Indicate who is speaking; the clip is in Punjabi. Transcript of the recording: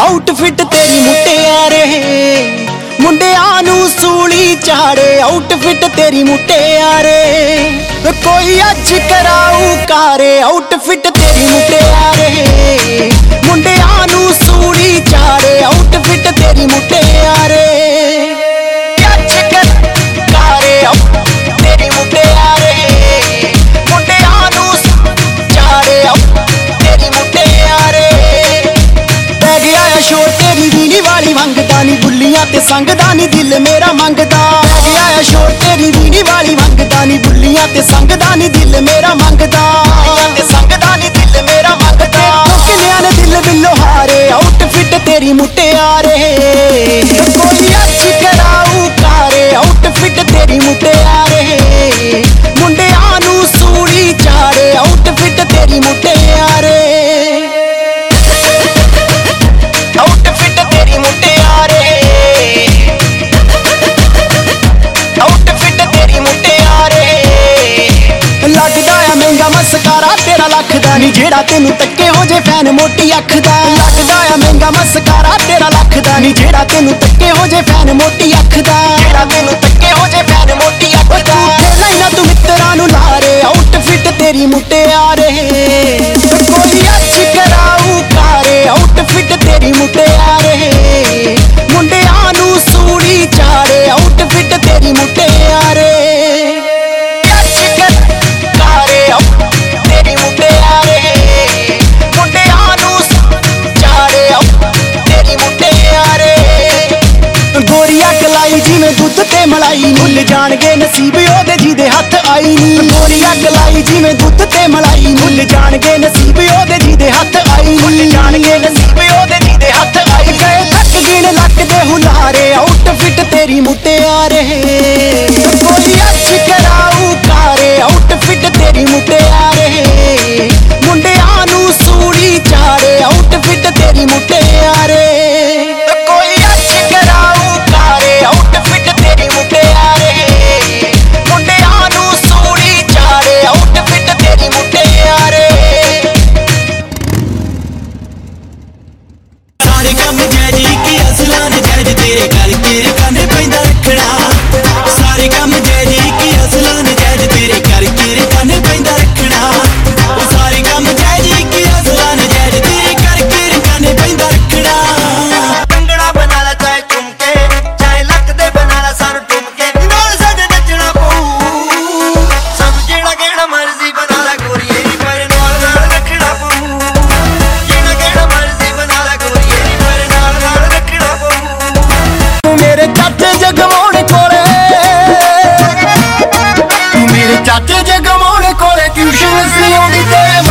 Speaker 1: ਆਊਟਫਿਟ ਤੇਰੀ ਮੁਟਿਆਰੇ ਮੁੰਡਿਆਂ ਨੂੰ ਸੂਲੀ ਚਾੜੇ। ਆਊਟਫਿਟ ਤੇਰੀ ਮੁਟਿਆਰੇ ਕੋਈ ਅੱਜ ਕਰਾਊ ਕਾਰੇ। ਆਊਟਫਿਟ ਤੇਰੀ ਮੁਟਿਆਰੇ ਸੰਗਦਾ ਨਹੀਂ ਦਿਲ ਮੇਰਾ ਮੰਗਦਾ। ਪੈ ਗਿਆ ਆ ਸ਼ੋਰ, ਤੇਰੀ ਵੀਣੀ ਵਾਲੀ ਮੰਗਦਾ ਨਹੀਂ ਬੁੱਲੀਆਂ ਤੇ ਸੰਗਦਾ ਨਹੀਂ ਦਿਲ ਮੇਰਾ ਮੰਗਦਾ। ਤੇ ਸੰਗਦਾ ਨਹੀਂ ਦਿਲ ਮੇਰਾ ਮੰਗਦਾ। ਕਿੰਨਿਆਂ ਨੇ ਦਿਲ ਬਿੱਲੋ ਹਾਰੇ? ਆਊਟਫਿਟ ਤੇਰੀ ਮੁੱਟ ਨਹੀਂ ਜਿਹੜਾ ਤੈਨੂੰ ਤੱਕੇ ਹੋ ਜੇ ਫੈਨ ਮੋਟੀ ਅੱਖ ਦਾ ਲੱਗਦਾ ਆ ਮਹਿੰਗਾ ਮਸਕਾਰਾ, ਤੇਰਾ ਲੱਖ ਦਾ ਨਹੀਂ ਜਿਹੜਾ ਤੈਨੂੰ ਤੱਕੇ ਹੋ ਜੇ ਫੈਨ ਮੋਟੀ ਅੱਖ ਦਾ ਜਿਹੜਾ ਤੈਨੂੰ ਤੱਕੇ ਹੋ ਜੇ ਫੈਨ ਮੋਟੀ ਅੱਖ ਦਾ ਝੂਠੇ ਨਾ ਤੂੰ ਮਿੱਤਰਾਂ ਨੂੰ ਲਾ ਲਾਰੇ ਆਊਟਫਿਟ ਤੇਰੀ ਮੁਟਿਆਰੇ ਕੋਈ ਅੱਜ ਕਰਾਊ ਕਾਰੇ ਆਊਟਫਿਟ ਤੇਰੀ ਆ ਮੁੰਡਿਆਂ ਜਾਣਗੇ ਨਸੀਬ ਉਹਦੇ ਜਿਹਦੇ ਹੱਥ ਆਈ ਨੀ। ਅੱਗ ਲਾਈ ਜਿਵੇਂ ਦੁੱਧ ਤੇ ਮਲਾਈ ਭੁੱਲ ਜਾਣਗੇ ਨਸੀਬ ਉਹਦੇ ਜਿਹਦੇ ਹੱਥ ਆਈ ਨੀ। ਭੁੱਲ ਜਾਣਗੇ ਨਸੀਬ ਉਹਦੇ ਜਿਹਦੇ ਹੱਥ ਆਈ ਗਏ ਥੱਕ ਗਿਣ ਲੱਕ ਦੇ ਹੁਲਾਰੇ ਆਊਟਫਿਟ ਤੇਰੀ ਮੁਟਿਆਰੇ
Speaker 2: ਸਾਰੇ ਕੰਮ ਜੈਜੀ ਕੀ ਅਸਲਾਂ ਨੇ ਜੈਜ ਤੇਰੇ ਕਰਕੇ ਰਕਾਨੇ
Speaker 1: ਤੂੰ ਮੇਰੇ ਚਾਚੇ